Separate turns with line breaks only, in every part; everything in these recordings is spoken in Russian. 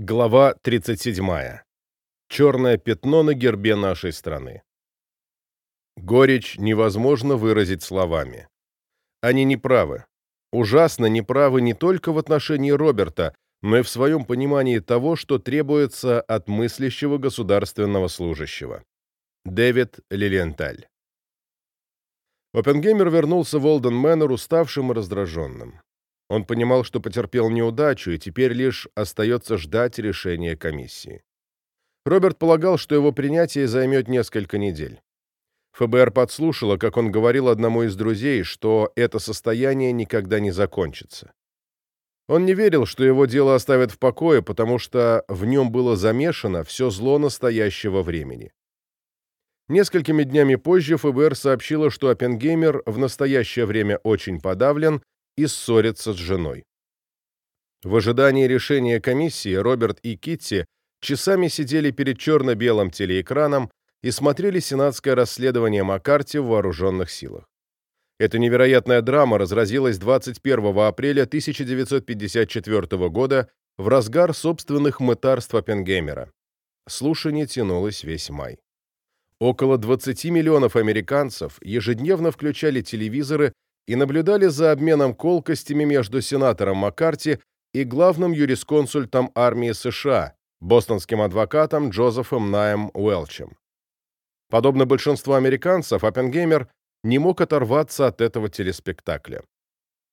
Глава 37. Черное пятно на гербе нашей страны. Горечь невозможно выразить словами. Они неправы. Ужасно неправы не только в отношении Роберта, но и в своем понимании того, что требуется от мыслящего государственного служащего. Дэвид Лилиенталь. Оппенгеймер вернулся в Олден Мэннер уставшим и раздраженным. Он понимал, что потерпел неудачу, и теперь лишь остается ждать решения комиссии. Роберт полагал, что его принятие займет несколько недель. ФБР подслушало, как он говорил одному из друзей, что это состояние никогда не закончится. Он не верил, что его дело оставят в покое, потому что в нем было замешано все зло настоящего времени. Несколькими днями позже ФБР сообщило, что Оппенгеймер в настоящее время очень подавлен и ссорится с женой. В ожидании решения комиссии Роберт и Китти часами сидели перед черно-белым телеэкраном и смотрели сенатское расследование Маккарти в вооруженных силах. Эта невероятная драма разразилась 21 апреля 1954 года в разгар собственных мытарств Оппенгеймера. Слушание тянулось весь май. Около 20 миллионов американцев ежедневно включали телевизоры и наблюдали за обменом колкостями между сенатором Маккарти и главным юрисконсультом армии США, бостонским адвокатом Джозефом Наем Уэлчем. Подобно большинству американцев, Оппенгеймер не мог оторваться от этого телеспектакля.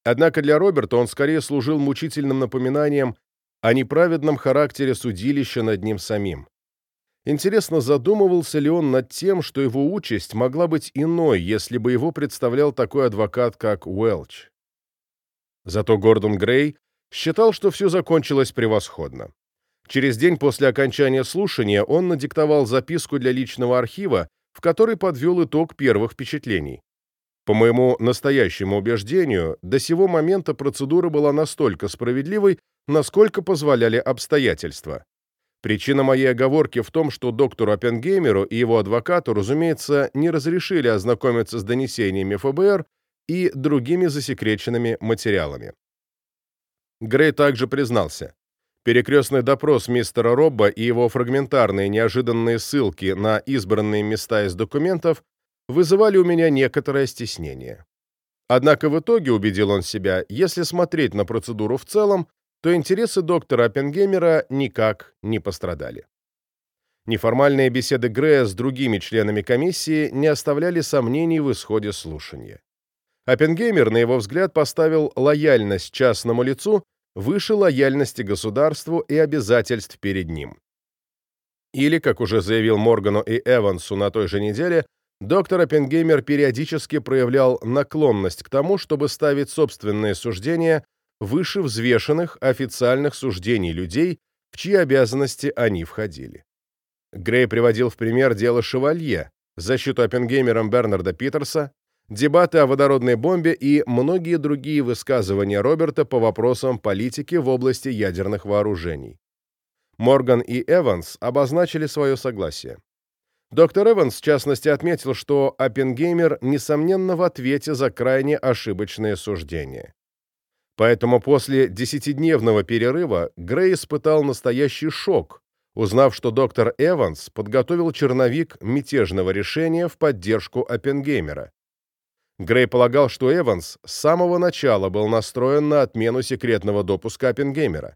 Однако для Роберта он скорее служил мучительным напоминанием о неправедном характере судилища над ним самим. Интересно, задумывался ли он над тем, что его участь могла быть иной, если бы его представлял такой адвокат, как Уэлч. Зато Гордон Грей считал, что все закончилось превосходно. Через день после окончания слушания он надиктовал записку для личного архива, в которой подвел итог первых впечатлений. По моему настоящему убеждению, до сего момента процедура была настолько справедливой, насколько позволяли обстоятельства. Причина моей оговорки в том, что доктору Оппенгеймеру и его адвокату, разумеется, не разрешили ознакомиться с донесениями ФБР и другими засекреченными материалами. Грей также признался. Перекрестный допрос мистера Робба и его фрагментарные неожиданные ссылки на избранные места из документов вызывали у меня некоторое стеснение. Однако в итоге, убедил он себя, если смотреть на процедуру в целом, то интересы доктора Оппенгеймера никак не пострадали. Неформальные беседы Грея с другими членами комиссии не оставляли сомнений в исходе слушания. Оппенгеймер, на его взгляд, поставил лояльность частному лицу выше лояльности государству и обязательств перед ним. Или, как уже заявил Моргану и Эвансу на той же неделе, доктор Оппенгеймер периодически проявлял наклонность к тому, чтобы ставить собственные суждения выше взвешенных официальных суждений людей, в чьи обязанности они входили. Грей приводил в пример дело Шевалье, защиту Оппенгеймером Бернарда Питерса, дебаты о водородной бомбе и многие другие высказывания Роберта по вопросам политики в области ядерных вооружений. Морган и Эванс обозначили свое согласие. Доктор Эванс, в частности, отметил, что Оппенгеймер, несомненно, в ответе за крайне ошибочные суждения. Поэтому после десятидневного перерыва Грей испытал настоящий шок, узнав, что доктор Эванс подготовил черновик мятежного решения в поддержку Оппенгеймера. Грей полагал, что Эванс с самого начала был настроен на отмену секретного допуска Оппенгеймера.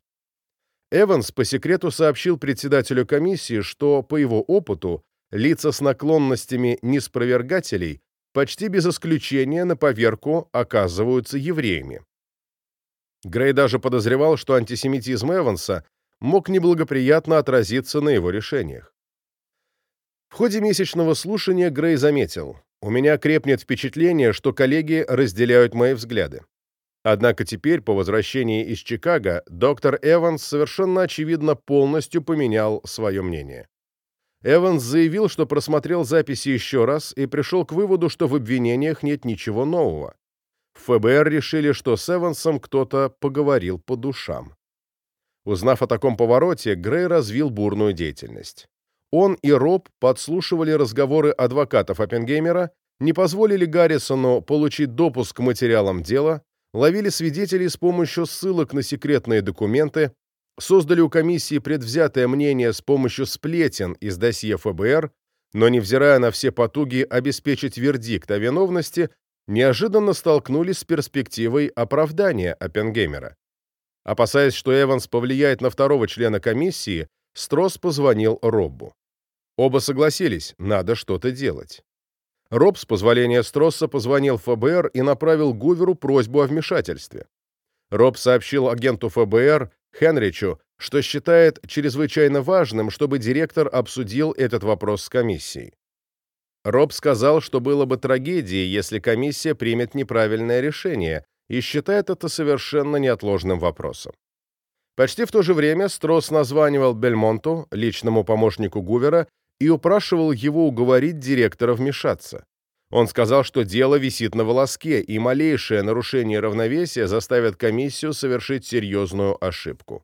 Эванс по секрету сообщил председателю комиссии, что, по его опыту, лица с наклонностями неспровергателей почти без исключения на поверку оказываются евреями. Грей даже подозревал, что антисемитизм Эванса мог неблагоприятно отразиться на его решениях. В ходе месячного слушания Грей заметил, «У меня крепнет впечатление, что коллеги разделяют мои взгляды. Однако теперь, по возвращении из Чикаго, доктор Эванс совершенно очевидно полностью поменял свое мнение. Эванс заявил, что просмотрел записи еще раз и пришел к выводу, что в обвинениях нет ничего нового. ФБР решили, что с Эвансом кто-то поговорил по душам. Узнав о таком повороте, Грей развил бурную деятельность. Он и Роб подслушивали разговоры адвокатов Оппенгеймера, не позволили Гаррисону получить допуск к материалам дела, ловили свидетелей с помощью ссылок на секретные документы, создали у комиссии предвзятое мнение с помощью сплетен из досье ФБР, но, невзирая на все потуги обеспечить вердикт о виновности, неожиданно столкнулись с перспективой оправдания Оппенгеймера. Опасаясь, что Эванс повлияет на второго члена комиссии, Стросс позвонил Роббу. Оба согласились, надо что-то делать. Роб, с позволения Стросса, позвонил ФБР и направил Гуверу просьбу о вмешательстве. Роб сообщил агенту ФБР Хенричу, что считает чрезвычайно важным, чтобы директор обсудил этот вопрос с комиссией. Роб сказал, что было бы трагедией, если комиссия примет неправильное решение, и считает это совершенно неотложным вопросом. Почти в то же время Стросс названивал Бельмонту, личному помощнику Гувера, и упрашивал его уговорить директора вмешаться. Он сказал, что дело висит на волоске, и малейшее нарушение равновесия заставит комиссию совершить серьезную ошибку.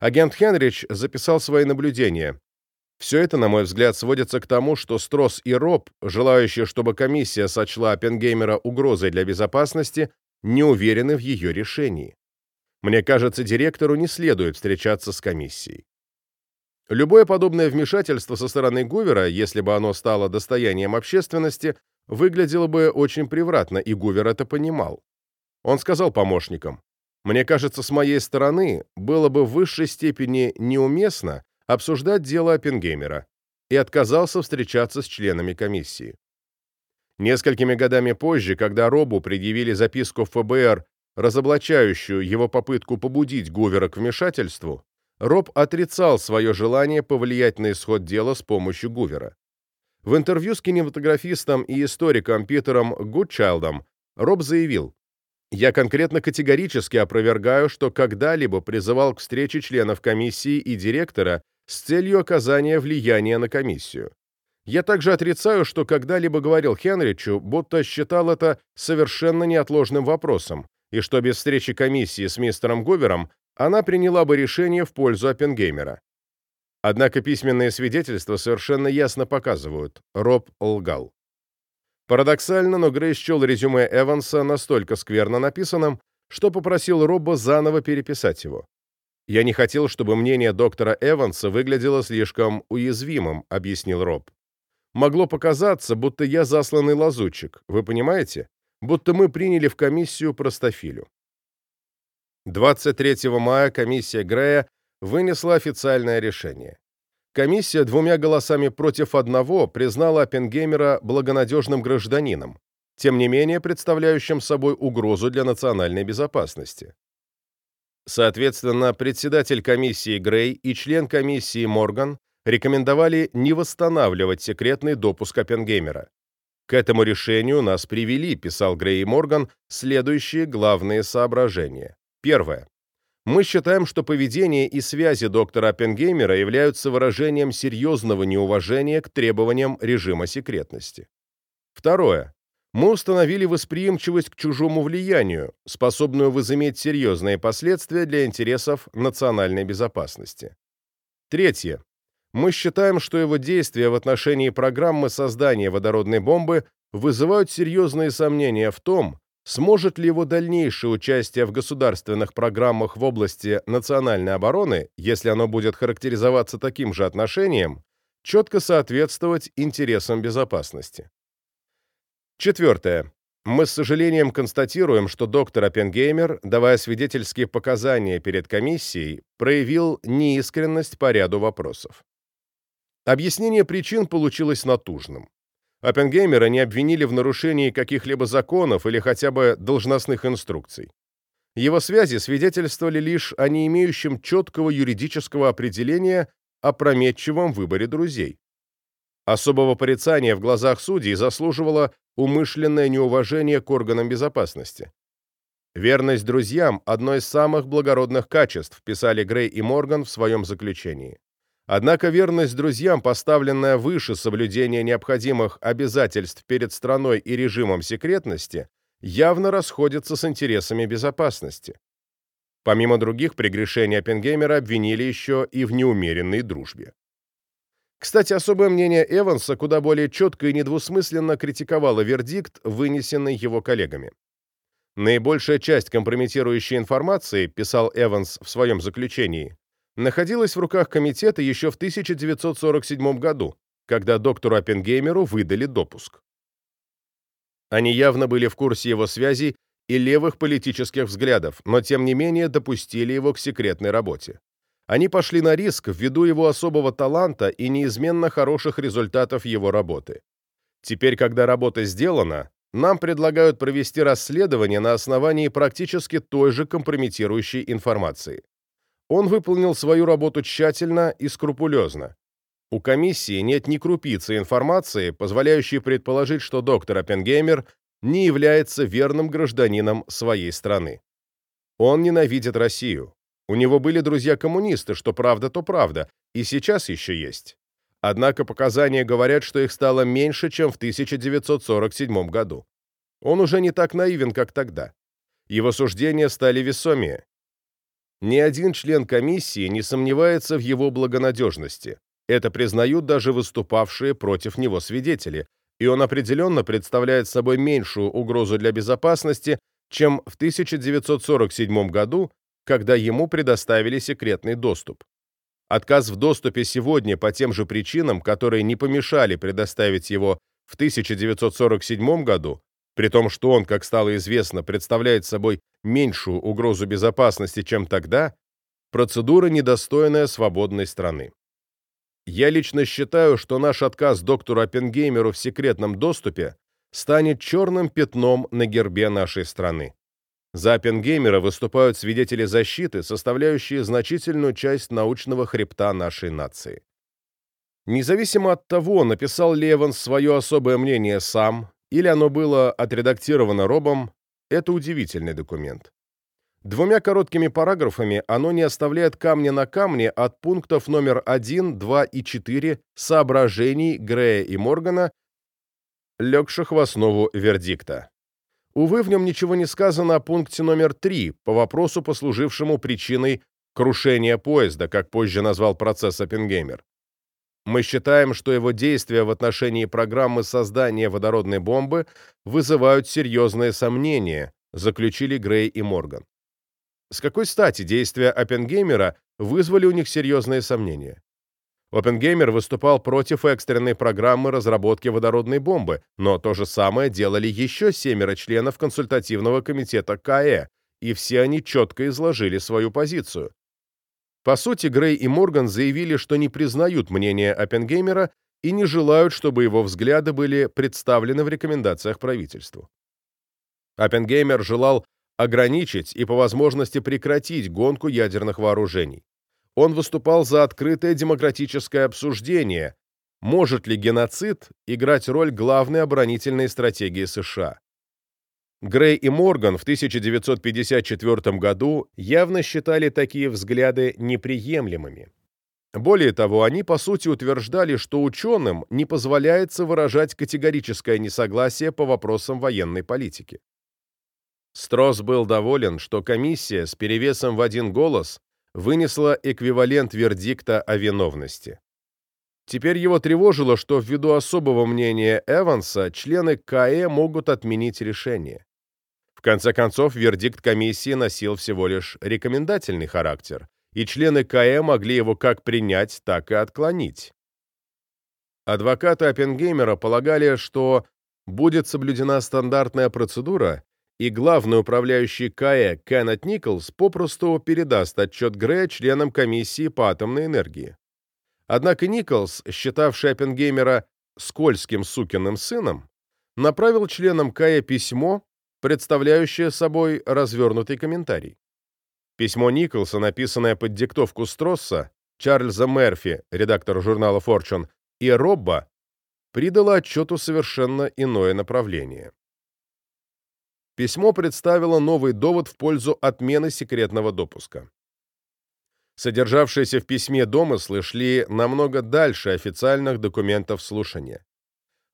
Агент Хенрич записал свои наблюдения. Все это, на мой взгляд, сводится к тому, что Стросс и Роб, желающие, чтобы комиссия сочла Оппенгеймера угрозой для безопасности, не уверены в ее решении. Мне кажется, директору не следует встречаться с комиссией. Любое подобное вмешательство со стороны Гувера, если бы оно стало достоянием общественности, выглядело бы очень превратно, и Гувер это понимал. Он сказал помощникам, «Мне кажется, с моей стороны было бы в высшей степени неуместно обсуждать дело Оппенгеймера, и отказался встречаться с членами комиссии. Несколькими годами позже, когда Робу предъявили записку ФБР, разоблачающую его попытку побудить Гувера к вмешательству, Роб отрицал свое желание повлиять на исход дела с помощью Гувера. В интервью с кинематографистом и историком Питером Гудчайлдом Роб заявил, «Я конкретно категорически опровергаю, что когда-либо призывал к встрече членов комиссии и директора с целью оказания влияния на комиссию. Я также отрицаю, что когда-либо говорил Хенричу, будто считал это совершенно неотложным вопросом, и что без встречи комиссии с мистером Говером она приняла бы решение в пользу Оппенгеймера. Однако письменные свидетельства совершенно ясно показывают, Роб лгал. Парадоксально, но Грей счел резюме Эванса настолько скверно написанным, что попросил Робба заново переписать его. «Я не хотел, чтобы мнение доктора Эванса выглядело слишком уязвимым», — объяснил Роб. «Могло показаться, будто я засланный лазутчик, вы понимаете? Будто мы приняли в комиссию простофилю». 23 мая комиссия Грея вынесла официальное решение. Комиссия двумя голосами против одного признала Оппенгеймера благонадежным гражданином, тем не менее представляющим собой угрозу для национальной безопасности. Соответственно, председатель комиссии Грей и член комиссии Морган рекомендовали не восстанавливать секретный допуск Оппенгеймера. К этому решению нас привели, писал Грей и Морган, следующие главные соображения. Первое. Мы считаем, что поведение и связи доктора Оппенгеймера являются выражением серьезного неуважения к требованиям режима секретности. Второе. Мы установили восприимчивость к чужому влиянию, способную возыметь серьезные последствия для интересов национальной безопасности. Третье. Мы считаем, что его действия в отношении программы создания водородной бомбы вызывают серьезные сомнения в том, Сможет ли его дальнейшее участие в государственных программах в области национальной обороны, если оно будет характеризоваться таким же отношением, четко соответствовать интересам безопасности? Четвертое. Мы с сожалением констатируем, что доктор Оппенгеймер, давая свидетельские показания перед комиссией, проявил неискренность по ряду вопросов. Объяснение причин получилось натужным. Оппенгеймера не обвинили в нарушении каких-либо законов или хотя бы должностных инструкций. Его связи свидетельствовали лишь о не имеющем четкого юридического определения опрометчивом выборе друзей. Особого порицания в глазах судей заслуживало умышленное неуважение к органам безопасности. Верность друзьям – одно из самых благородных качеств, писали Грей и Морган в своем заключении. Однако верность друзьям, поставленная выше соблюдения необходимых обязательств перед страной и режимом секретности, явно расходится с интересами безопасности. Помимо других прегрешений Оппенгеймера обвинили еще и в неумеренной дружбе. Кстати, особое мнение Эванса куда более четко и недвусмысленно критиковало вердикт, вынесенный его коллегами. Наибольшая часть компрометирующей информации, писал Эванс в своем заключении, находилась в руках комитета еще в 1947 году, когда доктору Оппенгеймеру выдали допуск. Они явно были в курсе его связей и левых политических взглядов, но тем не менее допустили его к секретной работе. Они пошли на риск ввиду его особого таланта и неизменно хороших результатов его работы. Теперь, когда работа сделана, нам предлагают провести расследование на основании практически той же компрометирующей информации. Он выполнил свою работу тщательно и скрупулезно. У комиссии нет ни крупицы информации, позволяющей предположить, что доктор Оппенгеймер не является верным гражданином своей страны. Он ненавидит Россию. У него были друзья-коммунисты, что правда, то правда, и сейчас еще есть. Однако показания говорят, что их стало меньше, чем в 1947 году. Он уже не так наивен, как тогда. Его суждения стали весомее. Ни один член комиссии не сомневается в его благонадежности. Это признают даже выступавшие против него свидетели, и он определенно представляет собой меньшую угрозу для безопасности, чем в 1947 году, когда ему предоставили секретный доступ. Отказ в доступе сегодня по тем же причинам, которые не помешали предоставить его в 1947 году, при том, что он, как стало известно, представляет собой меньшую угрозу безопасности, чем тогда, процедура, недостойная свободной страны. Я лично считаю, что наш отказ доктору Оппенгеймеру в секретном доступе станет черным пятном на гербе нашей страны. За Оппенгеймера выступают свидетели защиты, составляющие значительную часть научного хребта нашей нации. Независимо от того, написал ли Эванс свое особое мнение сам, или оно было отредактировано Робом, это удивительный документ. Двумя короткими параграфами оно не оставляет камня на камне от пунктов номер 1, 2 и 4 соображений Грея и Моргана, легших в основу вердикта. Увы, в нем ничего не сказано о пункте номер 3 по вопросу, послужившему причиной крушения поезда, как позже назвал процесс Оппенгеймер. Мы считаем, что его действия в отношении программы создания водородной бомбы вызывают серьезные сомнения, заключили Грей и Морган. С какой стати действия Оппенгеймера вызвали у них серьезные сомнения? Оппенгеймер выступал против экстренной программы разработки водородной бомбы, но то же самое делали еще семеро членов консультативного комитета КАЭ, и все они четко изложили свою позицию. По сути, Грей и Морган заявили, что не признают мнение Оппенгеймера и не желают, чтобы его взгляды были представлены в рекомендациях правительству. Оппенгеймер желал ограничить и по возможности прекратить гонку ядерных вооружений. Он выступал за открытое демократическое обсуждение, может ли геноцид играть роль главной оборонительной стратегии США. Грей и Морган в 1954 году явно считали такие взгляды неприемлемыми. Более того, они по сути утверждали, что ученым не позволяется выражать категорическое несогласие по вопросам военной политики. Стросс был доволен, что комиссия с перевесом в один голос вынесла эквивалент вердикта о виновности. Теперь его тревожило, что ввиду особого мнения Эванса члены КАЭ могут отменить решение. В конце концов, вердикт комиссии носил всего лишь рекомендательный характер, и члены КАЭ могли его как принять, так и отклонить. Адвокаты Оппенгеймера полагали, что будет соблюдена стандартная процедура, и главный управляющий КАЭ Кеннет Николс попросту передаст отчет Грея членам комиссии по атомной энергии. Однако Николс, считавший Оппенгеймера скользким сукиным сыном, направил членам КАЭ письмо, представляющее собой развернутый комментарий. Письмо Николса, написанное под диктовку Стросса, Чарльза Мерфи, редактора журнала Fortune, и Робба, придало отчету совершенно иное направление. Письмо представило новый довод в пользу отмены секретного допуска. Содержавшиеся в письме домыслы шли намного дальше официальных документов слушания.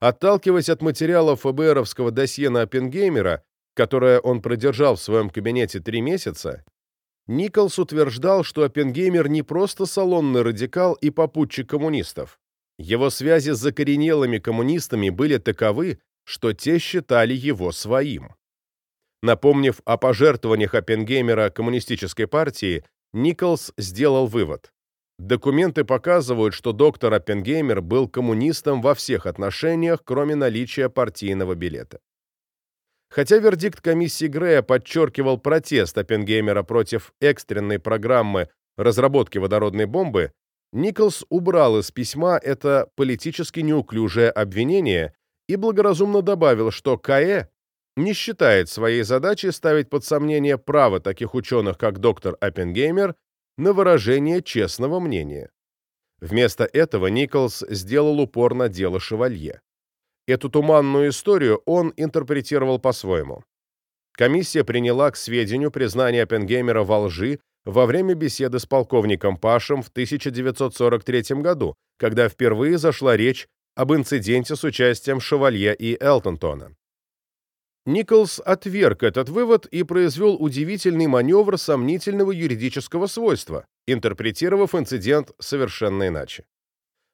Отталкиваясь от материалов ФБРовского досье на Оппенгеймера, которое он продержал в своем кабинете три месяца, Николс утверждал, что Оппенгеймер не просто салонный радикал и попутчик коммунистов. Его связи с закоренелыми коммунистами были таковы, что те считали его своим. Напомнив о пожертвованиях Оппенгеймера коммунистической партии, Николс сделал вывод. Документы показывают, что доктор Оппенгеймер был коммунистом во всех отношениях, кроме наличия партийного билета. Хотя вердикт комиссии Грея подчеркивал протест Оппенгеймера против экстренной программы разработки водородной бомбы, Николс убрал из письма это политически неуклюжее обвинение и благоразумно добавил, что КАЭ не считает своей задачей ставить под сомнение право таких ученых, как доктор Оппенгеймер, на выражение честного мнения. Вместо этого Николс сделал упор на дело Шевалье. Эту туманную историю он интерпретировал по-своему. Комиссия приняла к сведению признание Оппенгеймера во лжи во время беседы с полковником Пашем в 1943 году, когда впервые зашла речь об инциденте с участием Шевалье и Элтонтона. Николс отверг этот вывод и произвел удивительный маневр сомнительного юридического свойства, интерпретировав инцидент совершенно иначе.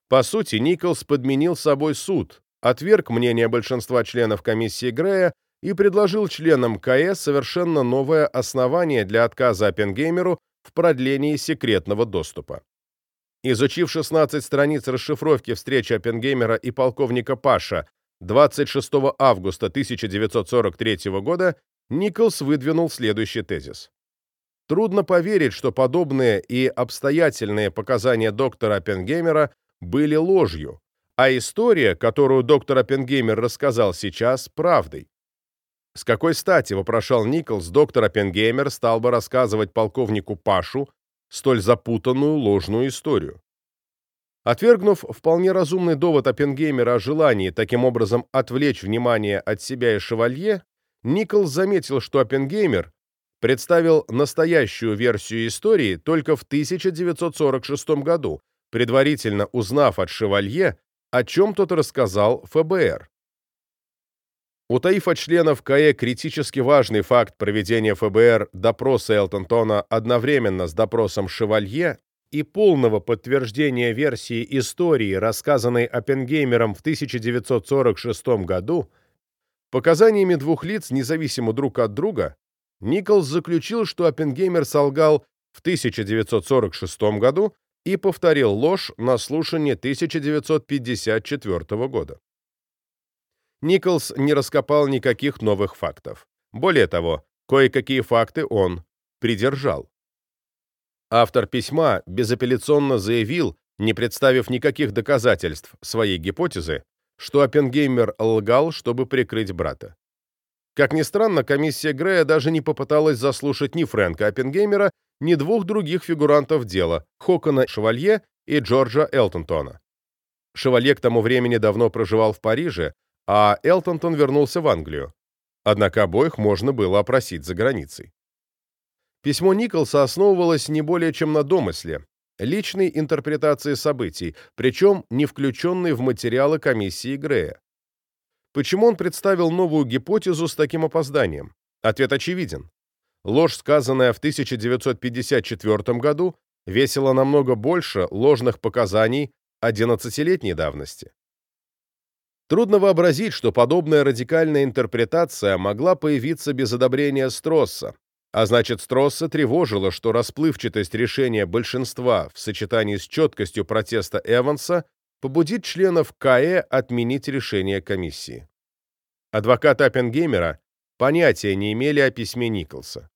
По сути, Николс подменил собой суд, отверг мнение большинства членов комиссии Грея и предложил членам КС совершенно новое основание для отказа Оппенгеймеру в продлении секретного доступа. Изучив 16 страниц расшифровки встречи Оппенгеймера и полковника Паша 26 августа 1943 года, Николс выдвинул следующий тезис. Трудно поверить, что подобные и обстоятельные показания доктора Оппенгеймера были ложью, а история, которую доктор Оппенгеймер рассказал сейчас, правдой. С какой стати, вопрошал Николс, доктор Оппенгеймер стал бы рассказывать полковнику Пашу столь запутанную ложную историю? Отвергнув вполне разумный довод Оппенгеймера о желании таким образом отвлечь внимание от себя и шевалье, Николс заметил, что Оппенгеймер представил настоящую версию истории только в 1946 году, предварительно узнав от шевалье, о чем тот рассказал ФБР. Утаив от членов КАЭ критически важный факт проведения ФБР допроса Элтонтона одновременно с допросом Шевалье и полного подтверждения версии истории, рассказанной Оппенгеймером в 1946 году, показаниями двух лиц, независимо друг от друга, Николс заключил, что Оппенгеймер солгал в 1946 году и повторил ложь на слушании 1954 года. Николс не раскопал никаких новых фактов. Более того, кое-какие факты он придержал. Автор письма безапелляционно заявил, не представив никаких доказательств своей гипотезы, что Оппенгеймер лгал, чтобы прикрыть брата. Как ни странно, комиссия Грея даже не попыталась заслушать ни Фрэнка Оппенгеймера, ни двух других фигурантов дела – Хокона Шевалье и Джорджа Элтонтона. Шевалье к тому времени давно проживал в Париже, а Элтонтон вернулся в Англию. Однако обоих можно было опросить за границей. Письмо Николса основывалось не более чем на домысле, личной интерпретации событий, причем не включенной в материалы комиссии Грея. Почему он представил новую гипотезу с таким опозданием? Ответ очевиден. Ложь, сказанная в 1954 году, весила намного больше ложных показаний 11-летней давности. Трудно вообразить, что подобная радикальная интерпретация могла появиться без одобрения Стросса, а значит, Стросса тревожило, что расплывчатость решения большинства в сочетании с четкостью протеста Эванса побудит членов КАЭ отменить решение комиссии. Адвокаты Оппенгеймера понятия не имели о письме Николса.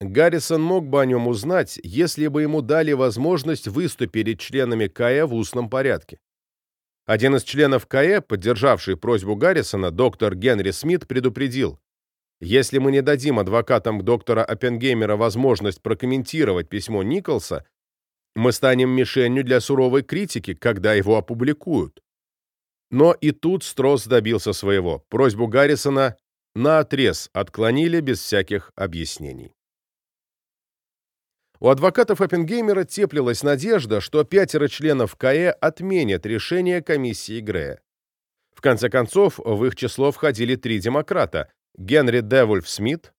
Гаррисон мог бы о нем узнать, если бы ему дали возможность выступить перед членами КАЭ в устном порядке. Один из членов КАЭ, поддержавший просьбу Гаррисона, доктор Генри Смит, предупредил, если мы не дадим адвокатам доктора Оппенгеймера возможность прокомментировать письмо Николса, мы станем мишенью для суровой критики, когда его опубликуют. Но и тут Стросс добился своего. Просьбу Гаррисона наотрез отклонили без всяких объяснений. У адвокатов Оппенгеймера теплилась надежда, что пятеро членов КАЭ отменят решение комиссии Грея. В конце концов, в их число входили три демократа – Генри Девульф Смит,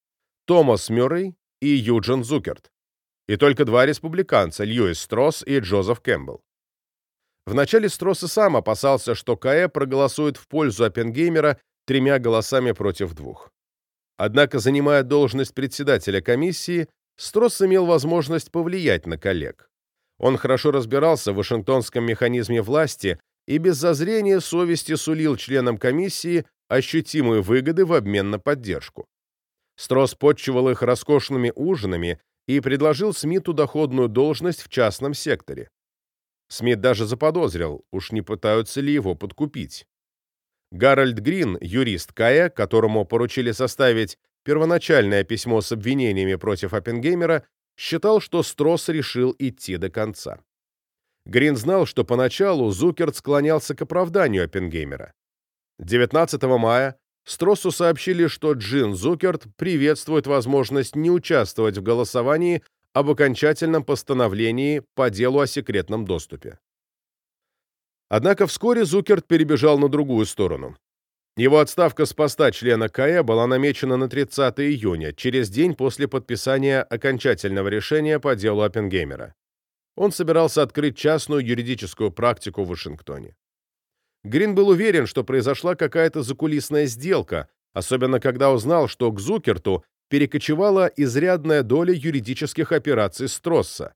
Томас Мюррей и Юджин Зукерт, и только два республиканца – Льюис Стросс и Джозеф Кэмпбелл. Вначале Стросс и сам опасался, что КАЭ проголосует в пользу Оппенгеймера тремя голосами против двух. Однако, занимая должность председателя комиссии, Стросс имел возможность повлиять на коллег. Он хорошо разбирался в вашингтонском механизме власти и без зазрения совести сулил членам комиссии ощутимые выгоды в обмен на поддержку. Стросс подчивал их роскошными ужинами и предложил Смиту доходную должность в частном секторе. Смит даже заподозрил, уж не пытаются ли его подкупить. Гарольд Грин, юрист КАЭ, которому поручили составить первоначальное письмо с обвинениями против Оппенгеймера, считал, что Стросс решил идти до конца. Грин знал, что поначалу Зукерт склонялся к оправданию Оппенгеймера. 19 мая Строссу сообщили, что Джин Зукерт приветствует возможность не участвовать в голосовании об окончательном постановлении по делу о секретном доступе. Однако вскоре Зукерт перебежал на другую сторону. Его отставка с поста члена КАЭ была намечена на 30 июня, через день после подписания окончательного решения по делу Оппенгеймера. Он собирался открыть частную юридическую практику в Вашингтоне. Грин был уверен, что произошла какая-то закулисная сделка, особенно когда узнал, что к Зукерту перекочевала изрядная доля юридических операций Стросса.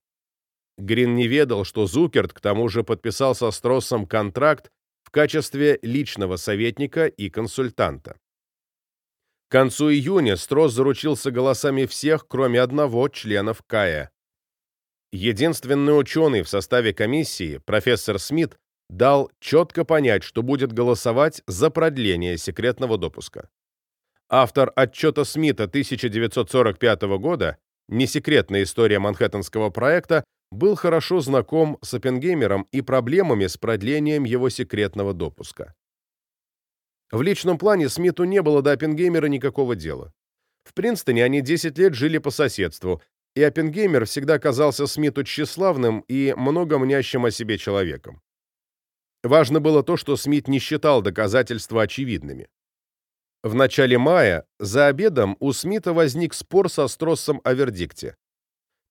Грин не ведал, что Зукерт к тому же подписал со Строссом контракт в качестве личного советника и консультанта. К концу июня Стросс заручился голосами всех, кроме одного членов КАЭ. Единственный ученый в составе комиссии, профессор Смит, дал четко понять, что будет голосовать за продление секретного допуска. Автор отчета Смита 1945 года «Несекретная история Манхэттенского проекта» был хорошо знаком с Оппенгеймером и проблемами с продлением его секретного допуска. В личном плане Смиту не было до Оппенгеймера никакого дела. В Принстоне они 10 лет жили по соседству, и Оппенгеймер всегда казался Смиту тщеславным и много мнящим о себе человеком. Важно было то, что Смит не считал доказательства очевидными. В начале мая за обедом у Смита возник спор со Строссом о вердикте.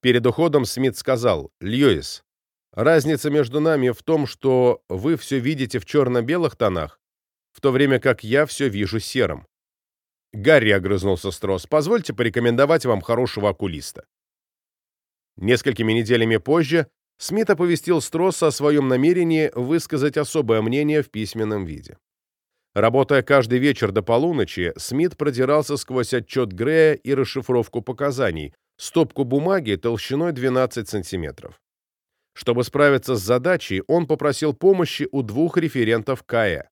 Перед уходом Смит сказал, «Льюис, разница между нами в том, что вы все видите в черно-белых тонах, в то время как я все вижу серым». «Гарри», — огрызнулся Стросс, — «позвольте порекомендовать вам хорошего окулиста». Несколькими неделями позже Смит оповестил Стросса о своем намерении высказать особое мнение в письменном виде. Работая каждый вечер до полуночи, Смит продирался сквозь отчет Грея и расшифровку показаний, стопку бумаги толщиной 12 сантиметров. Чтобы справиться с задачей, он попросил помощи у двух референтов КАЭ.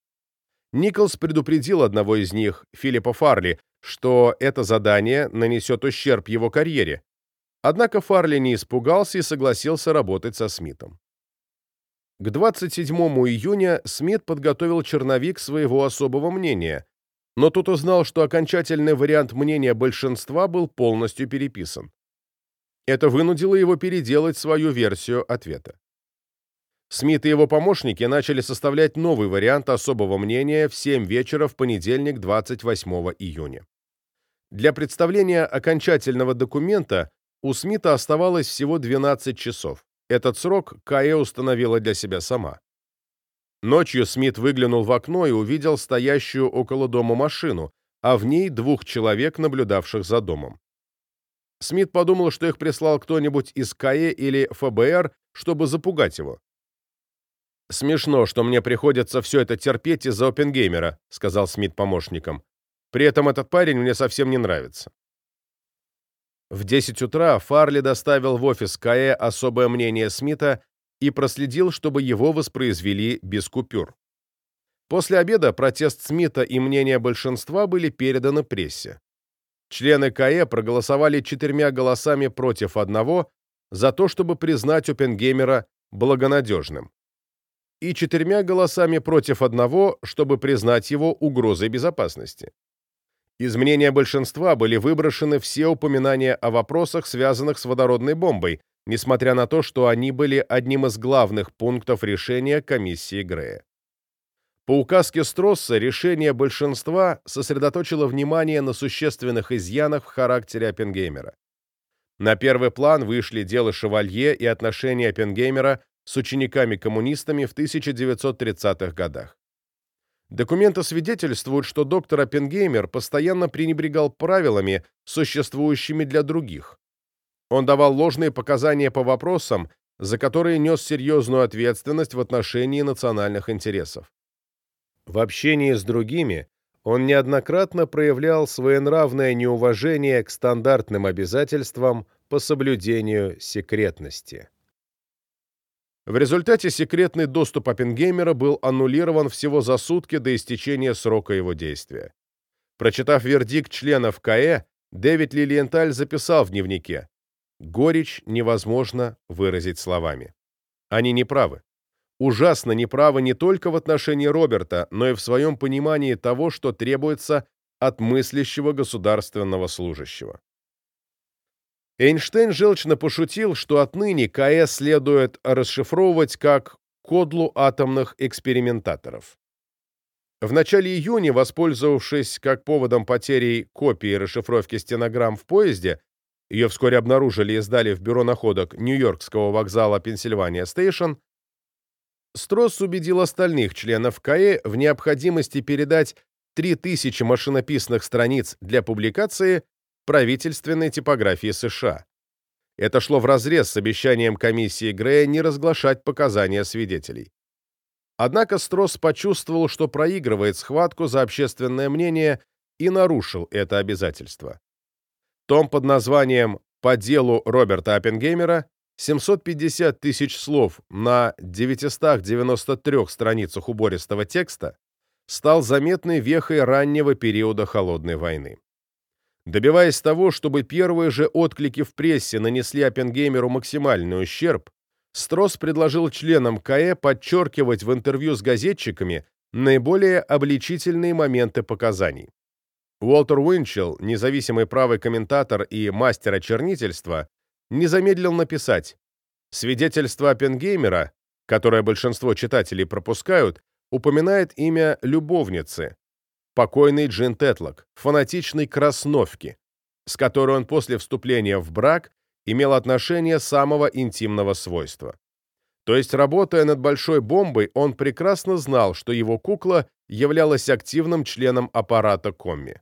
Николс предупредил одного из них, Филиппа Фарли, что это задание нанесет ущерб его карьере. Однако Фарли не испугался и согласился работать со Смитом. К 27 июня Смит подготовил черновик своего особого мнения, но тут узнал, что окончательный вариант мнения большинства был полностью переписан. Это вынудило его переделать свою версию ответа. Смит и его помощники начали составлять новый вариант особого мнения в 7 вечера в понедельник, 28 июня. Для представления окончательного документа у Смита оставалось всего 12 часов. Этот срок Кая установила для себя сама. Ночью Смит выглянул в окно и увидел стоящую около дома машину, а в ней двух человек, наблюдавших за домом. Смит подумал, что их прислал кто-нибудь из КАЭ или ФБР, чтобы запугать его. «Смешно, что мне приходится все это терпеть из-за Оппенгеймера», сказал Смит помощникам. «При этом этот парень мне совсем не нравится». В 10 утра Фарли доставил в офис КАЭ особое мнение Смита и проследил, чтобы его воспроизвели без купюр. После обеда протест Смита и мнение большинства были переданы прессе. Члены КАЭ проголосовали четырьмя голосами против одного за то, чтобы признать Оппенгеймера благонадежным, и четырьмя голосами против одного, чтобы признать его угрозой безопасности. Из мнения большинства были выброшены все упоминания о вопросах, связанных с водородной бомбой, несмотря на то, что они были одним из главных пунктов решения комиссии Грея. По указке Стросса решение большинства сосредоточило внимание на существенных изъянах в характере Оппенгеймера. На первый план вышли дело Шевалье и отношения Оппенгеймера с учениками-коммунистами в 1930-х годах. Документы свидетельствуют, что доктор Оппенгеймер постоянно пренебрегал правилами, существующими для других. Он давал ложные показания по вопросам, за которые нес серьезную ответственность в отношении национальных интересов. В общении с другими он неоднократно проявлял своенравное неуважение к стандартным обязательствам по соблюдению секретности. В результате секретный доступ Оппенгеймера был аннулирован всего за сутки до истечения срока его действия. Прочитав вердикт членов КАЭ, Дэвид Лилиенталь записал в дневнике «Горечь невозможно выразить словами». Они неправы. Ужасно неправы не только в отношении Роберта, но и в своем понимании того, что требуется от мыслящего государственного служащего. Эйнштейн желчно пошутил, что отныне КС следует расшифровывать как кодлу атомных экспериментаторов. В начале июня, воспользовавшись как поводом потери копии расшифровки стенограмм в поезде, ее вскоре обнаружили и сдали в бюро находок Нью-Йоркского вокзала Пенсильвания Стейшн, Стросс убедил остальных членов КАЭ в необходимости передать 3000 машинописных страниц для публикации правительственной типографии США. Это шло вразрез с обещанием комиссии Грея не разглашать показания свидетелей. Однако Стросс почувствовал, что проигрывает схватку за общественное мнение и нарушил это обязательство. Том под названием «По делу Роберта Оппенгеймера» 750 тысяч слов на 993 страницах убористого текста стал заметной вехой раннего периода Холодной войны. Добиваясь того, чтобы первые же отклики в прессе нанесли Оппенгеймеру максимальный ущерб, Стросс предложил членам КЭ подчеркивать в интервью с газетчиками наиболее обличительные моменты показаний. Уолтер Уинчелл, независимый правый комментатор и мастер очернительства, не замедлил написать «Свидетельство Оппенгеймера, которое большинство читателей пропускают, упоминает имя любовницы, покойный Джин Тетлок, фанатичной красновки, с которой он после вступления в брак имел отношения самого интимного свойства. То есть, работая над большой бомбой, он прекрасно знал, что его кукла являлась активным членом аппарата Комми.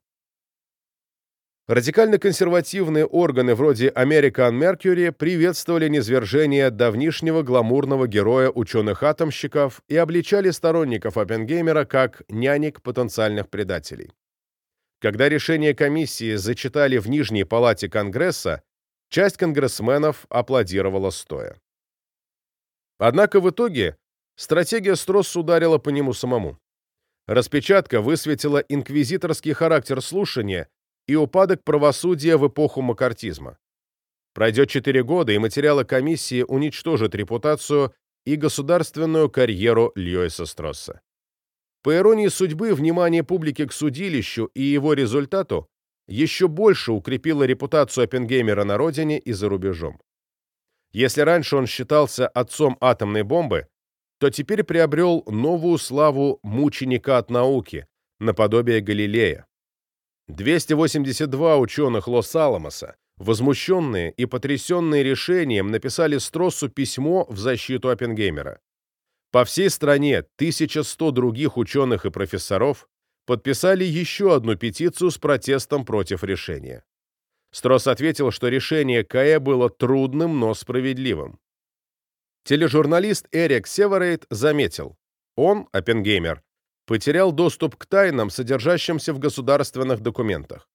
Радикально-консервативные органы вроде American Mercury приветствовали низвержение давнишнего гламурного героя ученых-атомщиков и обличали сторонников Оппенгеймера как нянек потенциальных предателей. Когда решение комиссии зачитали в Нижней палате Конгресса, часть конгрессменов аплодировала стоя. Однако в итоге стратегия Стросс ударила по нему самому. Распечатка высветила инквизиторский характер слушания и упадок правосудия в эпоху макартизма. Пройдет четыре года, и материалы комиссии уничтожат репутацию и государственную карьеру Льюиса Стросса. По иронии судьбы, внимание публики к судилищу и его результату еще больше укрепило репутацию Оппенгеймера на родине и за рубежом. Если раньше он считался отцом атомной бомбы, то теперь приобрел новую славу мученика от науки, наподобие Галилея. 282 ученых Лос-Аламоса, возмущенные и потрясенные решением, написали Строссу письмо в защиту Оппенгеймера. По всей стране 1100 других ученых и профессоров подписали еще одну петицию с протестом против решения. Стросс ответил, что решение КЭ было трудным, но справедливым. Тележурналист Эрик Северейт заметил, он, Оппенгеймер, потерял доступ к тайнам, содержащимся в государственных документах,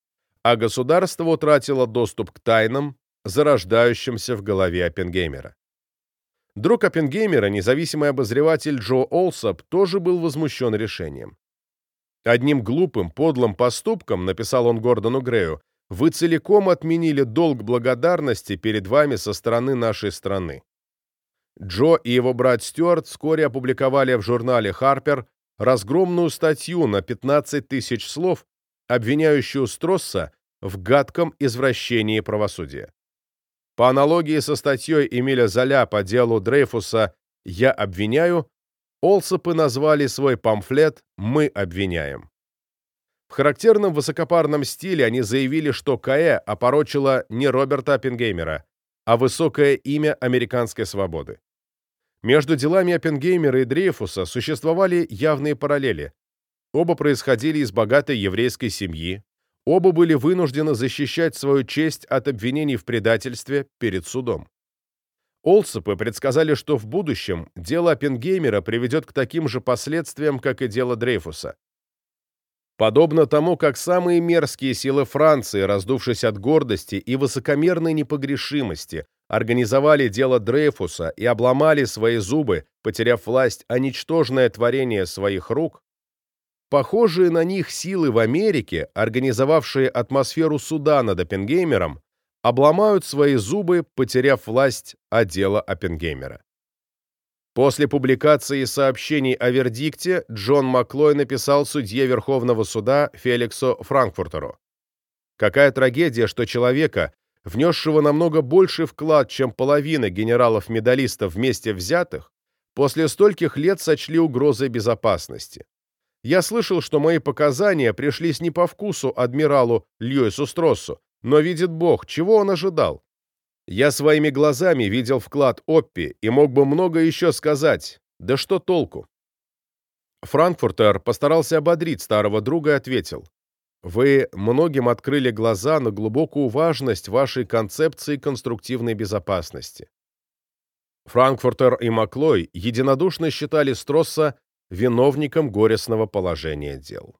а государство утратило доступ к тайнам, зарождающимся в голове Оппенгеймера. Друг Оппенгеймера, независимый обозреватель Джо Олсоп, тоже был возмущен решением. «Одним глупым, подлым поступком, — написал он Гордону Грею, — вы целиком отменили долг благодарности перед вами со стороны нашей страны». Джо и его брат Стюарт вскоре опубликовали в журнале Harper разгромную статью на 15 тысяч слов, обвиняющую Стросса в гадком извращении правосудия. По аналогии со статьей Эмиля Золя по делу Дрейфуса «Я обвиняю», Олсопы назвали свой памфлет «Мы обвиняем». В характерном высокопарном стиле они заявили, что КЭ опорочила не Роберта Оппенгеймера, а высокое имя американской свободы. Между делами Оппенгеймера и Дрейфуса существовали явные параллели. оба происходили из богатой еврейской семьи, оба были вынуждены защищать свою честь от обвинений в предательстве перед судом. Олсопы предсказали, что в будущем дело Оппенгеймера приведет к таким же последствиям, как и дело Дрейфуса. Подобно тому, как самые мерзкие силы Франции, раздувшись от гордости и высокомерной непогрешимости, организовали дело Дрейфуса и обломали свои зубы, потеряв власть, а ничтожное творение своих рук, похожие на них силы в Америке, организовавшие атмосферу суда над Оппенгеймером, обломают свои зубы, потеряв власть, а дело Оппенгеймера. После публикации сообщений о вердикте Джон Маклой написал судье Верховного суда Феликсу Франкфуртеру. Какая трагедия, что человека, внесшего намного больший вклад, чем половина генералов-медалистов вместе взятых, после стольких лет сочли угрозой безопасности. Я слышал, что мои показания пришлись не по вкусу адмиралу Льюису Строссу, но видит Бог, чего он ожидал? Я своими глазами видел вклад Оппи и мог бы много еще сказать. Да что толку? Франкфуртер постарался ободрить старого друга и ответил. Вы многим открыли глаза на глубокую важность вашей концепции конструктивной безопасности. Франкфуртер и Маклой единодушно считали Стросса виновником горестного положения дел.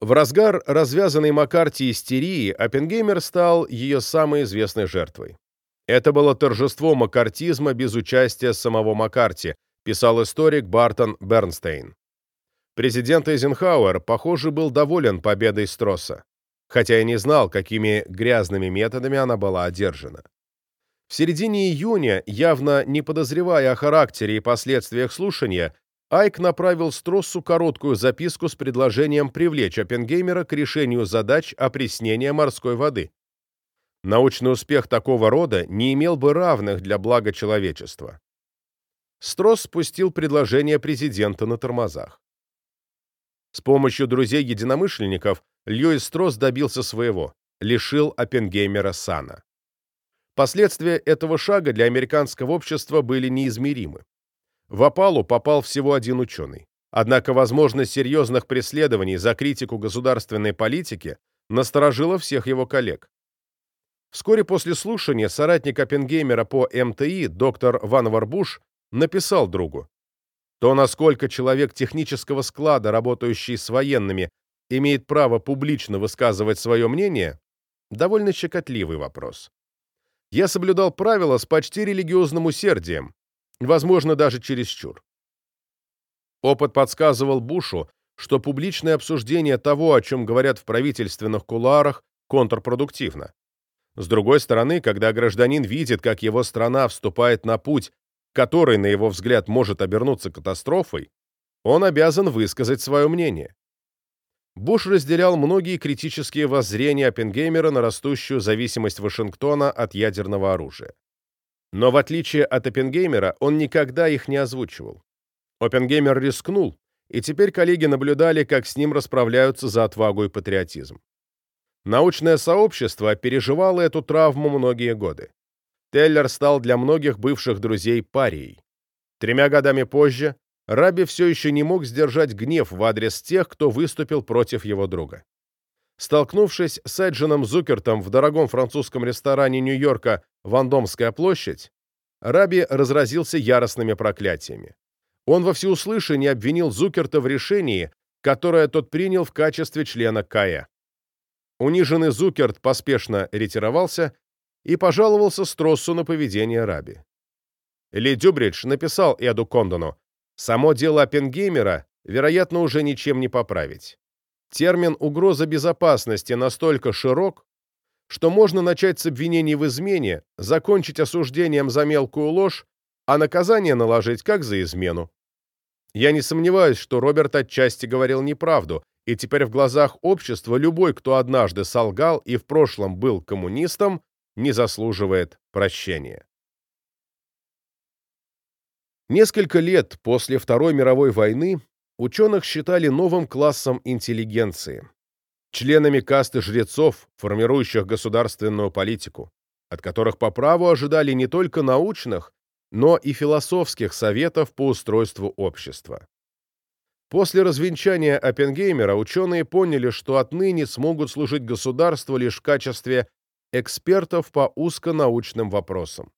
В разгар развязанной Маккарти истерии Оппенгеймер стал ее самой известной жертвой. Это было торжество маккартизма без участия самого Маккарти, писал историк Бартон Бернстейн. Президент Эйзенхауэр, похоже, был доволен победой Стросса, хотя и не знал, какими грязными методами она была одержана. В середине июня, явно не подозревая о характере и последствиях слушания, Айк направил Строссу короткую записку с предложением привлечь Оппенгеймера к решению задач опреснения морской воды. Научный успех такого рода не имел бы равных для блага человечества. Стросс спустил предложение президента на тормозах. С помощью друзей-единомышленников Льюис Стросс добился своего, лишил Оппенгеймера сана. Последствия этого шага для американского общества были неизмеримы. В опалу попал всего один ученый. Однако возможность серьезных преследований за критику государственной политики насторожила всех его коллег. Вскоре после слушания соратник Оппенгеймера по МТИ доктор Ван Буш написал другу то, насколько человек технического склада, работающий с военными, имеет право публично высказывать свое мнение, довольно щекотливый вопрос. Я соблюдал правила с почти религиозным усердием, возможно, даже чересчур. Опыт подсказывал Бушу, что публичное обсуждение того, о чем говорят в правительственных кулуарах, контрпродуктивно. С другой стороны, когда гражданин видит, как его страна вступает на путь, который, на его взгляд, может обернуться катастрофой, он обязан высказать свое мнение. Буш разделял многие критические воззрения Оппенгеймера на растущую зависимость Вашингтона от ядерного оружия. Но в отличие от Оппенгеймера, он никогда их не озвучивал. Оппенгеймер рискнул, и теперь коллеги наблюдали, как с ним расправляются за отвагу и патриотизм. Научное сообщество переживало эту травму многие годы. Теллер стал для многих бывших друзей парией. Тремя годами позже Раби все еще не мог сдержать гнев в адрес тех, кто выступил против его друга. Столкнувшись с Эджином Зукертом в дорогом французском ресторане Нью-Йорка «Вандомская площадь», Раби разразился яростными проклятиями. Он во всеуслышание обвинил Зукерта в решении, которое тот принял в качестве члена КАЭ. Униженный Зукерт поспешно ретировался и пожаловался Строссу на поведение Раби. Ли Дюбридж написал Эду Кондону, «Само дело Оппенгеймера, вероятно, уже ничем не поправить. Термин «угроза безопасности» настолько широк, что можно начать с обвинений в измене, закончить осуждением за мелкую ложь, а наказание наложить как за измену. Я не сомневаюсь, что Роберт отчасти говорил неправду, и теперь в глазах общества любой, кто однажды солгал и в прошлом был коммунистом, не заслуживает прощения. Несколько лет после Второй мировой войны ученых считали новым классом интеллигенции, членами касты жрецов, формирующих государственную политику, от которых по праву ожидали не только научных, но и философских советов по устройству общества. После развенчания Оппенгеймера ученые поняли, что отныне смогут служить государству лишь в качестве экспертов по узконаучным вопросам.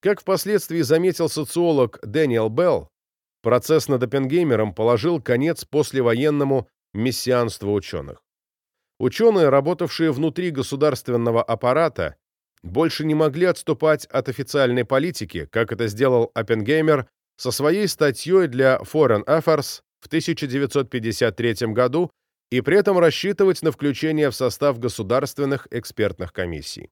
Как впоследствии заметил социолог Дэниел Белл, процесс над Оппенгеймером положил конец послевоенному мессианству ученых. Ученые, работавшие внутри государственного аппарата, больше не могли отступать от официальной политики, как это сделал Оппенгеймер со своей статьей для Foreign Affairs в 1953 году и при этом рассчитывать на включение в состав государственных экспертных комиссий.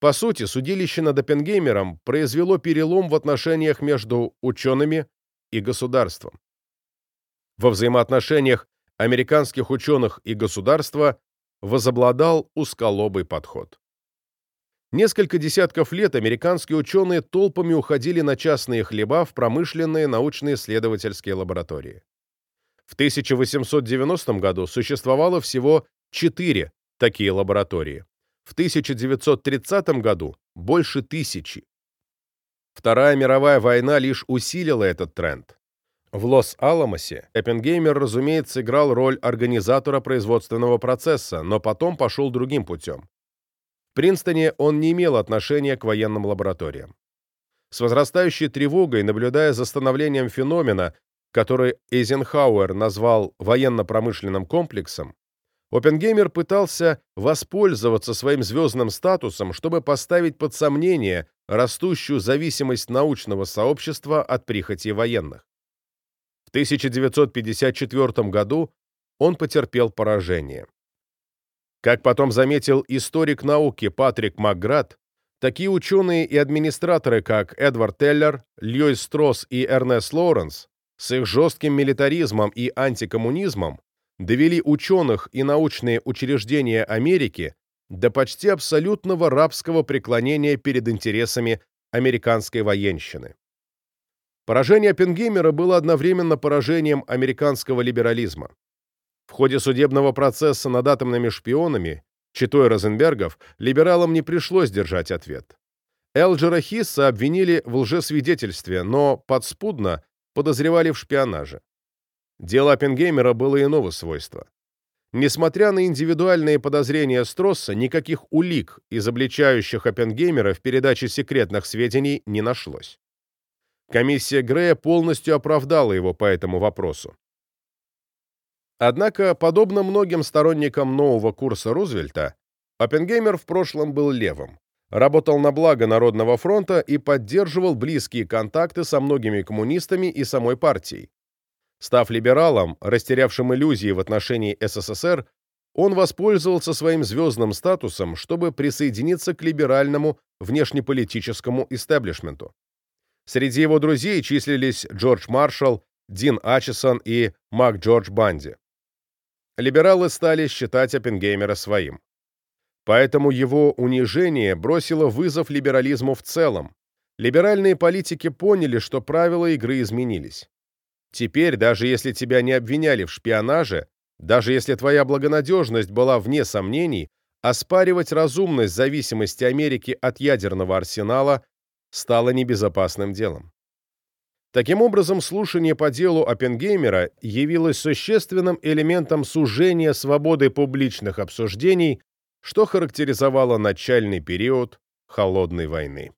По сути, судилище над Оппенгеймером произвело перелом в отношениях между учеными и государством. Во взаимоотношениях американских ученых и государства возобладал узколобый подход. Несколько десятков лет американские ученые толпами уходили на частные хлеба в промышленные научно-исследовательские лаборатории. В 1890 году существовало всего четыре такие лаборатории. В 1930 году больше тысячи. Вторая мировая война лишь усилила этот тренд. В Лос-Аламосе Эппенгеймер, разумеется, играл роль организатора производственного процесса, но потом пошел другим путем. В Принстоне он не имел отношения к военным лабораториям. С возрастающей тревогой, наблюдая за становлением феномена, который Эйзенхауэр назвал военно-промышленным комплексом, Оппенгеймер пытался воспользоваться своим звездным статусом, чтобы поставить под сомнение растущую зависимость научного сообщества от прихоти военных. В 1954 году он потерпел поражение. Как потом заметил историк науки Патрик Макград, такие ученые и администраторы, как Эдвард Теллер, Льюис Стросс и Эрнест Лоуренс, с их жестким милитаризмом и антикоммунизмом довели ученых и научные учреждения Америки до почти абсолютного рабского преклонения перед интересами американской военщины. Поражение Оппенгеймера было одновременно поражением американского либерализма. В ходе судебного процесса над атомными шпионами, читой Розенбергов, либералам не пришлось держать ответ. Элджера Хисса обвинили в лжесвидетельстве, но подспудно подозревали в шпионаже. Дело Оппенгеймера было иного свойства. Несмотря на индивидуальные подозрения Стросса, никаких улик, изобличающих Оппенгеймера в передаче секретных сведений, не нашлось. Комиссия Грея полностью оправдала его по этому вопросу. Однако, подобно многим сторонникам нового курса Рузвельта, Оппенгеймер в прошлом был левым, работал на благо Народного фронта и поддерживал близкие контакты со многими коммунистами и самой партией. Став либералом, растерявшим иллюзии в отношении СССР, он воспользовался своим звездным статусом, чтобы присоединиться к либеральному внешнеполитическому истеблишменту. Среди его друзей числились Джордж Маршалл, Дин Ачесон и Мак Джордж Банди. Либералы стали считать Оппенгеймера своим. Поэтому его унижение бросило вызов либерализму в целом. Либеральные политики поняли, что правила игры изменились. Теперь, даже если тебя не обвиняли в шпионаже, даже если твоя благонадежность была вне сомнений, оспаривать разумность зависимости Америки от ядерного арсенала стало небезопасным делом. Таким образом, слушание по делу Оппенгеймера явилось существенным элементом сужения свободы публичных обсуждений, что характеризовало начальный период Холодной войны.